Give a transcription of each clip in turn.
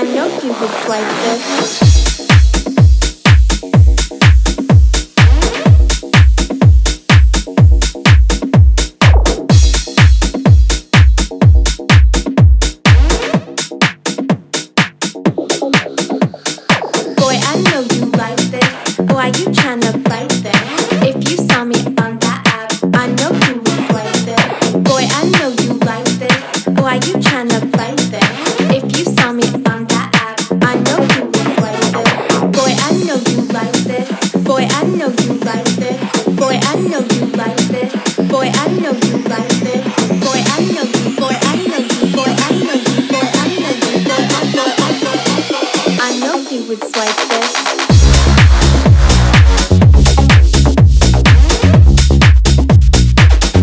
I know you would this. Boy, I know you like this. Why you tryna fight this? If you saw me on that app, I know you would like this. Boy, I know you like this. Why you tryna fight this? If you saw me like this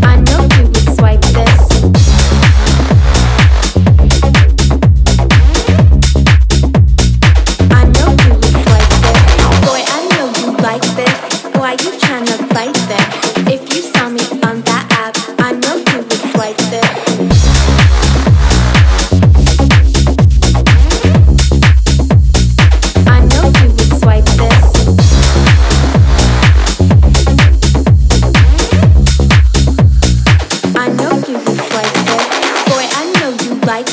I know you looks like this. Boy, I know who like this. Why you tryna fight this.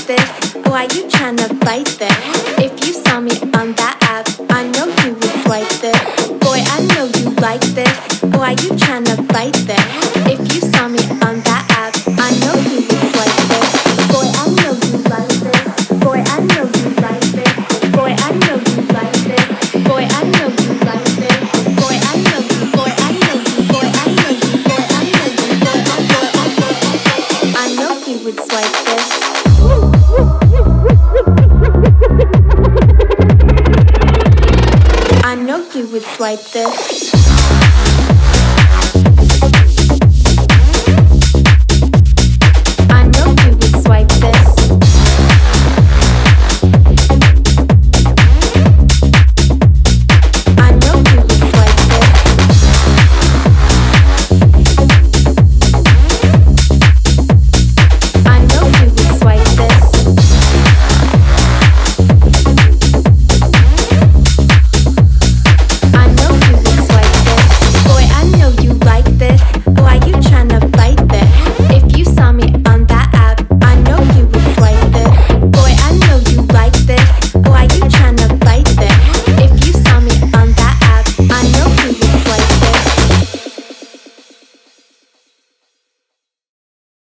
This. Why you tryna fight this? If you saw me on that app, I know you would swipe this. Boy, I know you like this. Why you tryna fight this? If you saw me on that app, I know you would swipe this. Boy, I know you like this. Boy, I know you like this. Boy, I know you like this. Boy, I know you like this. Boy, I know you. Boy, I know you. Boy, I know you. Boy, I know you. Boy, I know. you. I know you would swipe this. Like this.